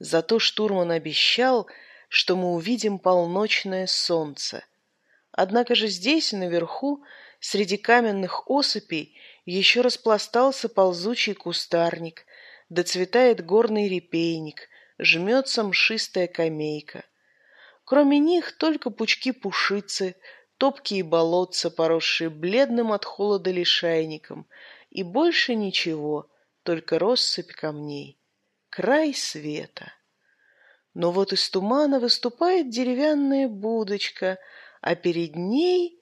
Зато штурман обещал, что мы увидим полночное солнце. Однако же здесь, наверху, среди каменных осыпей, еще распластался ползучий кустарник, доцветает горный репейник, жмется мшистая камейка. Кроме них только пучки пушицы, топкие болотца, поросшие бледным от холода лишайником, и больше ничего, только россыпь камней. Край света. Но вот из тумана выступает деревянная будочка, а перед ней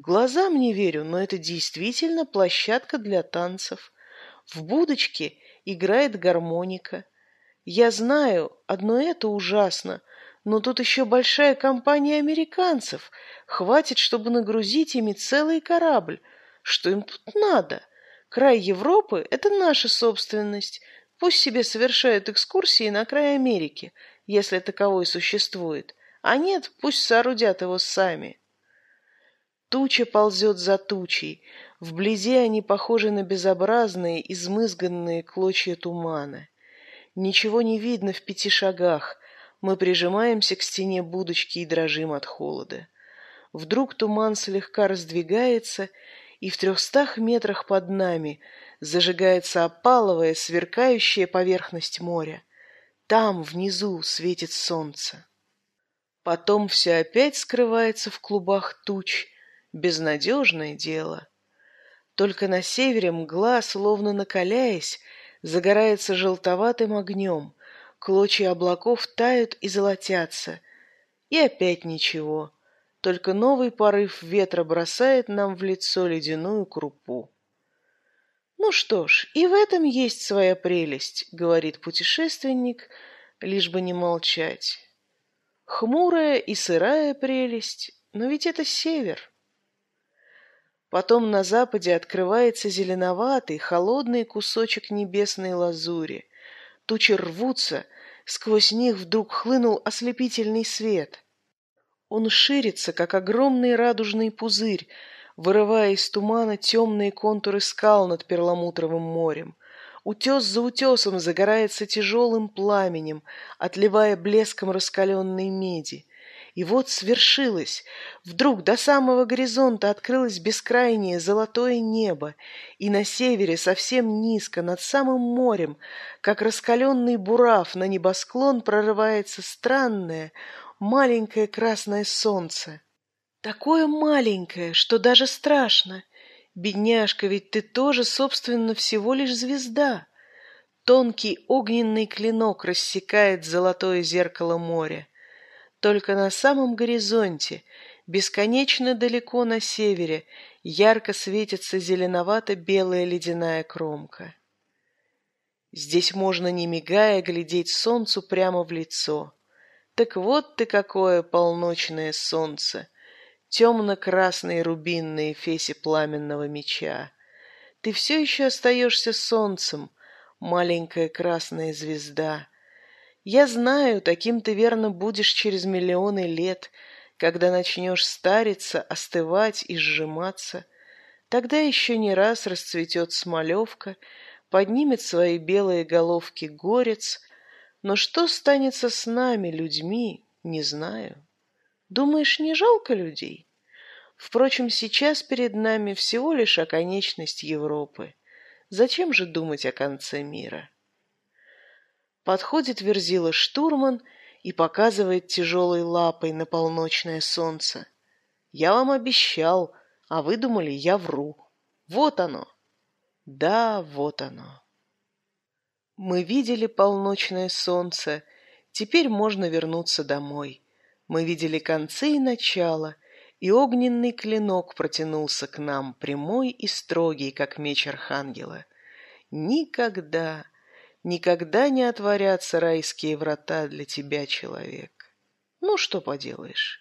Глазам не верю, но это действительно площадка для танцев. В будочке играет гармоника. Я знаю, одно это ужасно, но тут еще большая компания американцев. Хватит, чтобы нагрузить ими целый корабль. Что им тут надо? Край Европы — это наша собственность. Пусть себе совершают экскурсии на край Америки, если таковой существует. А нет, пусть соорудят его сами. Туча ползет за тучей. Вблизи они похожи на безобразные, измызганные клочья тумана. Ничего не видно в пяти шагах. Мы прижимаемся к стене будочки и дрожим от холода. Вдруг туман слегка раздвигается, и в трехстах метрах под нами зажигается опаловая, сверкающая поверхность моря. Там, внизу, светит солнце. Потом все опять скрывается в клубах туч. Безнадежное дело. Только на севере мгла, словно накаляясь, загорается желтоватым огнем, клочья облаков тают и золотятся. И опять ничего, только новый порыв ветра бросает нам в лицо ледяную крупу. «Ну что ж, и в этом есть своя прелесть», — говорит путешественник, лишь бы не молчать. «Хмурая и сырая прелесть, но ведь это север». Потом на западе открывается зеленоватый, холодный кусочек небесной лазури. Тучи рвутся, сквозь них вдруг хлынул ослепительный свет. Он ширится, как огромный радужный пузырь, вырывая из тумана темные контуры скал над перламутровым морем. Утес за утесом загорается тяжелым пламенем, отливая блеском раскаленной меди. И вот свершилось. Вдруг до самого горизонта открылось бескрайнее золотое небо, и на севере совсем низко, над самым морем, как раскаленный бурав на небосклон прорывается странное, маленькое красное солнце. Такое маленькое, что даже страшно. Бедняжка, ведь ты тоже, собственно, всего лишь звезда. Тонкий огненный клинок рассекает золотое зеркало моря. Только на самом горизонте, бесконечно далеко на севере, ярко светится зеленовато-белая ледяная кромка. Здесь можно, не мигая, глядеть солнцу прямо в лицо. Так вот ты какое полночное солнце! Темно-красные рубинные феси пламенного меча. Ты все еще остаешься солнцем, маленькая красная звезда — я знаю, таким ты верно будешь через миллионы лет, когда начнешь стариться, остывать и сжиматься. Тогда еще не раз расцветет смолевка, поднимет свои белые головки горец. Но что станется с нами, людьми, не знаю. Думаешь, не жалко людей? Впрочем, сейчас перед нами всего лишь оконечность Европы. Зачем же думать о конце мира? Подходит верзила штурман и показывает тяжелой лапой на полночное солнце. Я вам обещал, а вы думали, я вру. Вот оно. Да, вот оно. Мы видели полночное солнце, теперь можно вернуться домой. Мы видели концы и начало, и огненный клинок протянулся к нам, прямой и строгий, как меч архангела. Никогда, никогда не отворятся райские врата для тебя, человек. Ну, что поделаешь.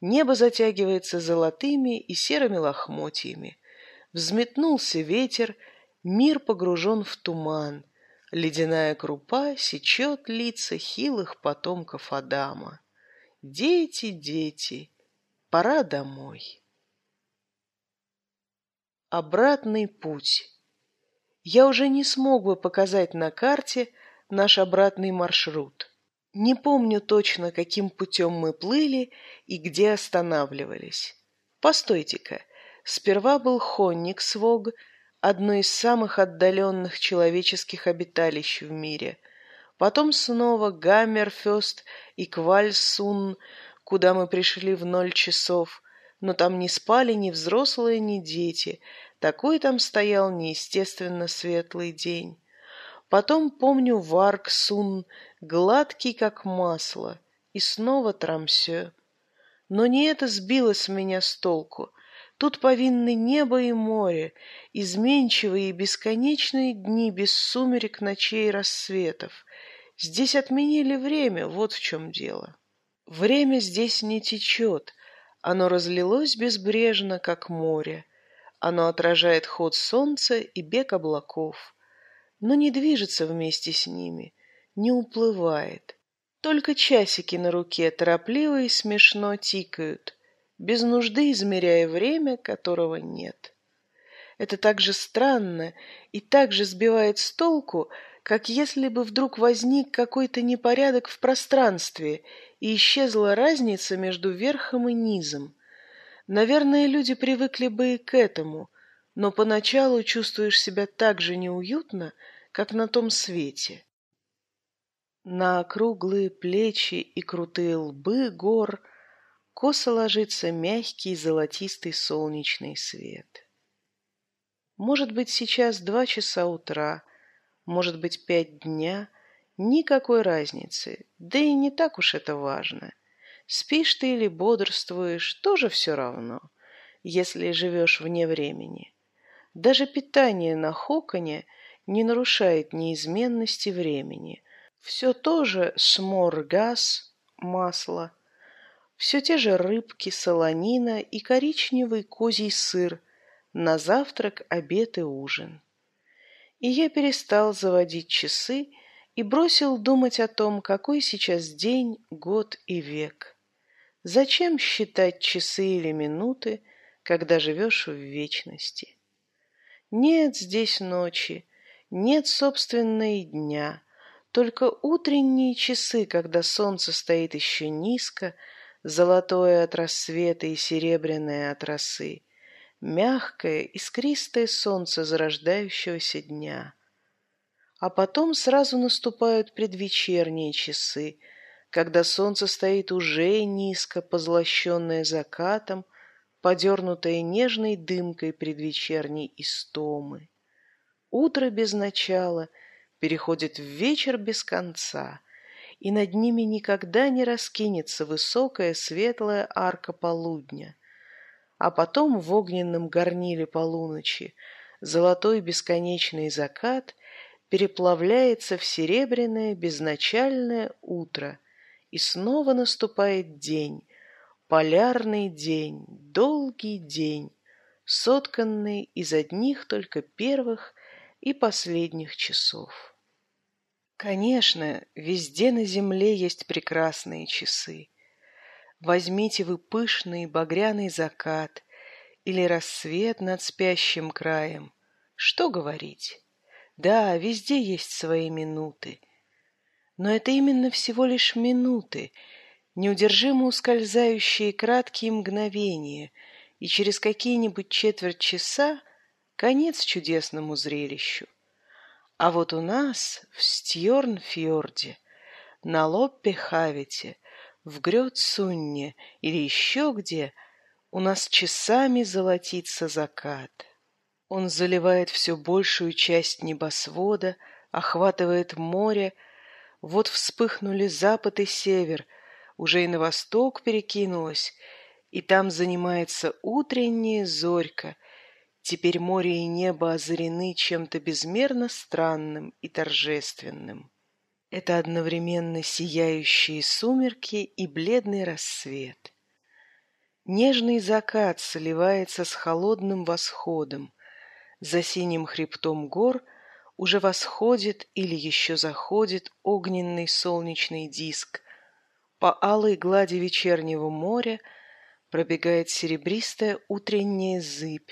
Небо затягивается золотыми и серыми лохмотьями. Взметнулся ветер, мир погружен в туман. Ледяная крупа сечет лица хилых потомков Адама. Дети, дети, пора домой. Обратный путь я уже не смог бы показать на карте наш обратный маршрут. Не помню точно, каким путем мы плыли и где останавливались. Постойте-ка, сперва был Хонниксвог, одно из самых отдаленных человеческих обиталищ в мире. Потом снова Гаммерфёст и Квальсун, куда мы пришли в ноль часов, но там не спали ни взрослые, ни дети, такой там стоял неестественно светлый день. Потом помню Варк-Сун, гладкий как масло, и снова Трамсё. Но не это сбило с меня с толку. Тут повинны небо и море, изменчивые и бесконечные дни без сумерек, ночей рассветов. Здесь отменили время, вот в чем дело. Время здесь не течет, оно разлилось безбрежно, как море. Оно отражает ход солнца и бег облаков, но не движется вместе с ними, не уплывает. Только часики на руке торопливо и смешно тикают, без нужды измеряя время, которого нет. Это так же странно и так же сбивает с толку, как если бы вдруг возник какой-то непорядок в пространстве и исчезла разница между верхом и низом. Наверное, люди привыкли бы и к этому, но поначалу чувствуешь себя так же неуютно, как на том свете. На округлые плечи и крутые лбы гор косо ложится мягкий золотистый солнечный свет. Может быть, сейчас два часа утра, может быть, пять дня, никакой разницы, да и не так уж это важно. Спишь ты или бодрствуешь, тоже все равно, если живешь вне времени. Даже питание на Хоконе не нарушает неизменности времени. Все то же сморгас, масло, все те же рыбки, солонина и коричневый козий сыр – на завтрак, обед и ужин. И я перестал заводить часы и бросил думать о том, какой сейчас день, год и век. Зачем считать часы или минуты, когда живешь в вечности? Нет здесь ночи, нет, собственно, и дня, только утренние часы, когда солнце стоит еще низко, золотое от рассвета и серебряное от росы, мягкое, искристое солнце зарождающегося дня. А потом сразу наступают предвечерние часы, когда солнце стоит уже низко, позлощенное закатом, подернутое нежной дымкой предвечерней истомы. Утро без начала переходит в вечер без конца, и над ними никогда не раскинется высокая светлая арка полудня а потом в огненном горниле полуночи золотой бесконечный закат переплавляется в серебряное безначальное утро, и снова наступает день, полярный день, долгий день, сотканный из одних только первых и последних часов. Конечно, везде на земле есть прекрасные часы, Возьмите вы пышный багряный закат или рассвет над спящим краем. Что говорить? Да, везде есть свои минуты. Но это именно всего лишь минуты, неудержимо ускользающие краткие мгновения, и через какие-нибудь четверть часа конец чудесному зрелищу. А вот у нас в Стьорнфьорде, на Лоппе-Хавите, в Грёцунне или еще где у нас часами золотится закат. Он заливает все большую часть небосвода, охватывает море. Вот вспыхнули запад и север, уже и на восток перекинулось, и там занимается утренняя зорька. Теперь море и небо озарены чем-то безмерно странным и торжественным. Это одновременно сияющие сумерки и бледный рассвет. Нежный закат сливается с холодным восходом. За синим хребтом гор уже восходит или еще заходит огненный солнечный диск. По алой глади вечернего моря пробегает серебристая утренняя зыбь,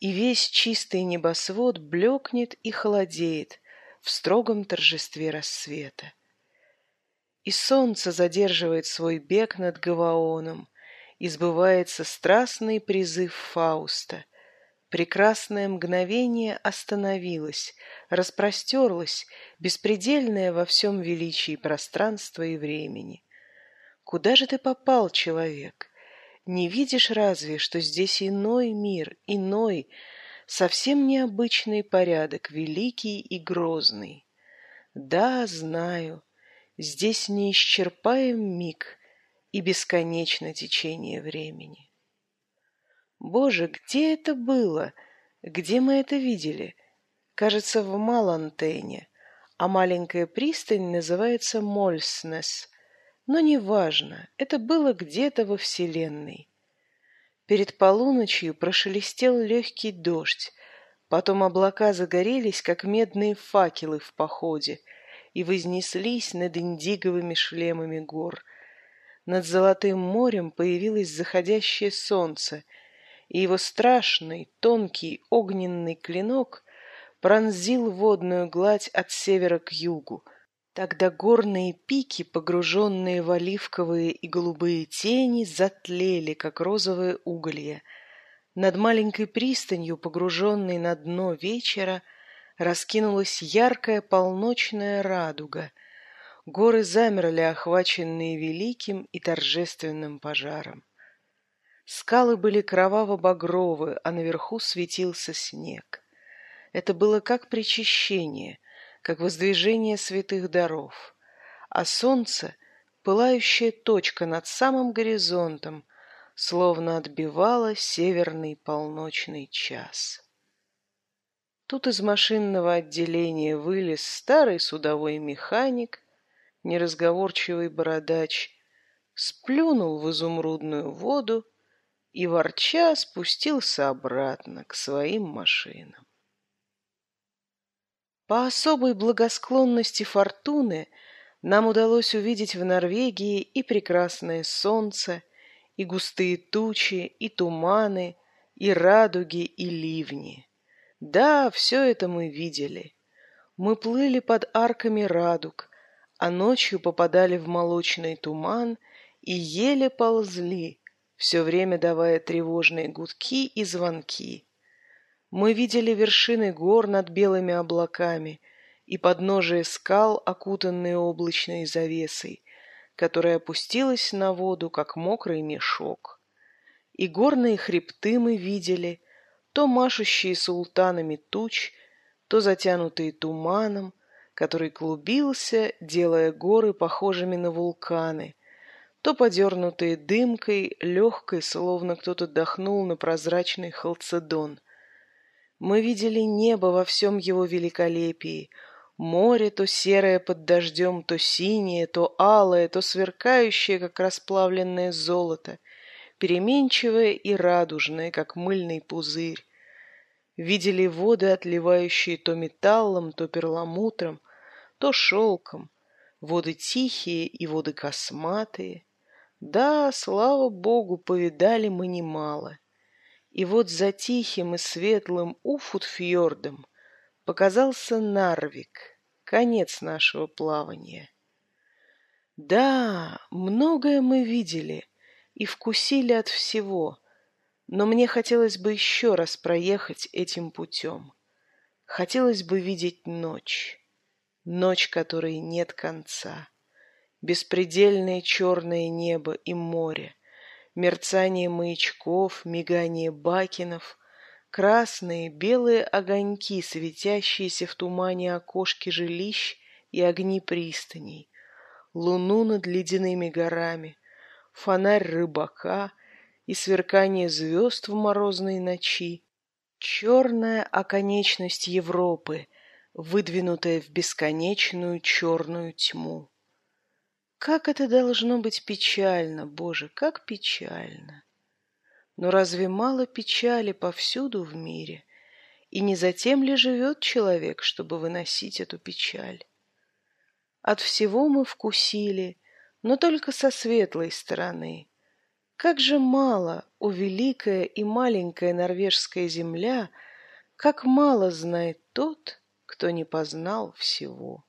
и весь чистый небосвод блекнет и холодеет, в строгом торжестве рассвета. И солнце задерживает свой бег над Гаваоном, и сбывается страстный призыв Фауста. Прекрасное мгновение остановилось, распростерлось, беспредельное во всем величии пространства и времени. Куда же ты попал, человек? Не видишь разве, что здесь иной мир, иной, совсем необычный порядок, великий и грозный. Да, знаю, здесь неисчерпаем миг и бесконечно течение времени. Боже, где это было? Где мы это видели? Кажется, в Малантене, а маленькая пристань называется Мольснес. Но неважно, это было где-то во Вселенной. Перед полуночью прошелестел легкий дождь, потом облака загорелись, как медные факелы в походе, и вознеслись над индиговыми шлемами гор. Над золотым морем появилось заходящее солнце, и его страшный, тонкий, огненный клинок пронзил водную гладь от севера к югу. Тогда горные пики, погруженные в оливковые и голубые тени, затлели, как розовые уголья. Над маленькой пристанью, погруженной на дно вечера, раскинулась яркая полночная радуга. Горы замерли, охваченные великим и торжественным пожаром. Скалы были кроваво-багровы, а наверху светился снег. Это было как причащение, как воздвижение святых даров. А солнце, пылающая точка над самым горизонтом, словно отбивало северный полночный час. Тут из машинного отделения вылез старый судовой механик, неразговорчивый бородач, сплюнул в изумрудную воду и, ворча, спустился обратно к своим машинам. По особой благосклонности фортуны нам удалось увидеть в Норвегии и прекрасное солнце, и густые тучи, и туманы, и радуги, и ливни. Да, все это мы видели. Мы плыли под арками радуг, а ночью попадали в молочный туман и еле ползли, все время давая тревожные гудки и звонки. Мы видели вершины гор над белыми облаками и подножие скал, окутанные облачной завесой, которая опустилась на воду, как мокрый мешок. И горные хребты мы видели, то машущие султанами туч, то затянутые туманом, который клубился, делая горы похожими на вулканы, то подернутые дымкой, легкой, словно кто-то дохнул на прозрачный халцедон. Мы видели небо во всем его великолепии, море то серое под дождем, то синее, то алое, то сверкающее, как расплавленное золото, переменчивое и радужное, как мыльный пузырь. Видели воды, отливающие то металлом, то перламутром, то шелком, воды тихие и воды косматые — да, слава богу, повидали мы немало. И вот за тихим и светлым Уфутфьордом показался Нарвик, конец нашего плавания. Да, многое мы видели и вкусили от всего, но мне хотелось бы еще раз проехать этим путем. Хотелось бы видеть ночь, ночь, которой нет конца беспредельное черное небо и море, мерцание маячков, мигание бакенов, красные, белые огоньки, светящиеся в тумане окошки жилищ и огни пристаней, луну над ледяными горами, фонарь рыбака и сверкание звезд в морозной ночи, черная оконечность Европы, выдвинутая в бесконечную черную тьму. Как это должно быть печально, Боже, как печально! Но разве мало печали повсюду в мире? И не затем ли живет человек, чтобы выносить эту печаль? От всего мы вкусили, но только со светлой стороны. Как же мало, о великая и маленькая норвежская земля, как мало знает тот, кто не познал всего.